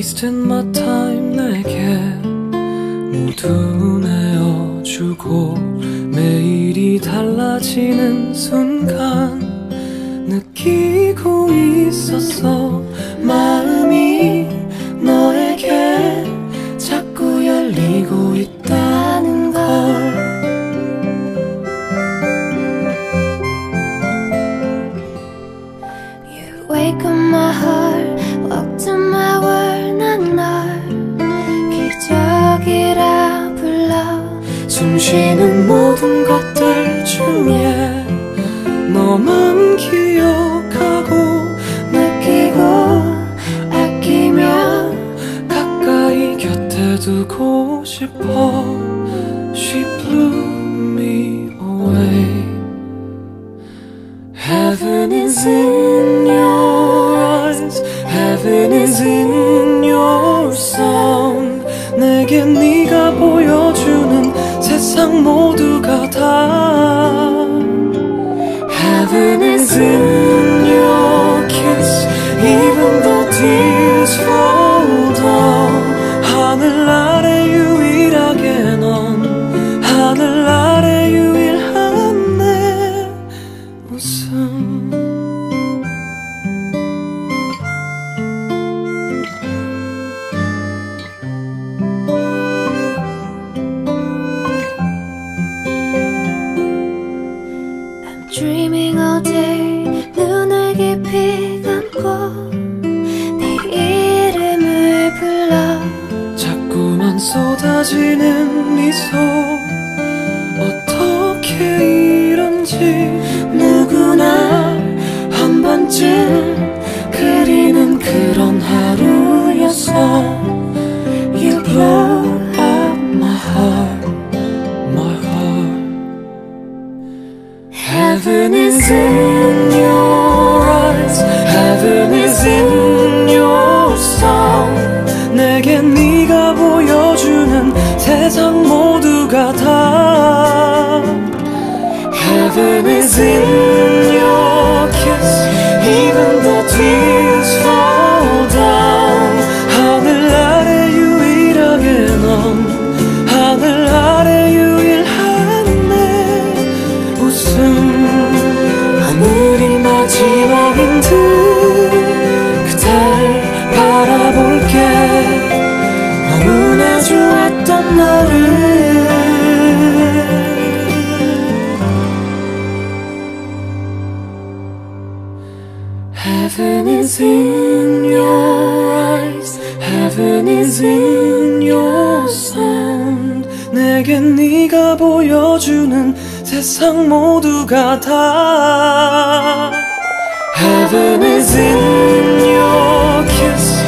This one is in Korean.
Wasted my time 내게 모두 내어주고 매일이 달라지는 순간 느끼고 있었어 마음이 너에 숨 쉬는 모든 것들 중에 너만 기억하고 느끼고 아끼며 가까이 곁에 두고 싶어. She blew 모두가 다 Heaven is in dreaming all day 눈을 깊이 감고 네 이름을 불러. 자꾸만 쏟아지는 미소. 어떻게 이런지 누구나 한 번쯤 그리는 그런 하루였어 is in your kiss 하늘 아래 유일하게 넌 하늘 아래 유일한 내 웃음. 하늘이 마지막인 듯 그댈 바라볼게. 너무나 좋았던 나를 세상 모두가 다 Heaven is in your kiss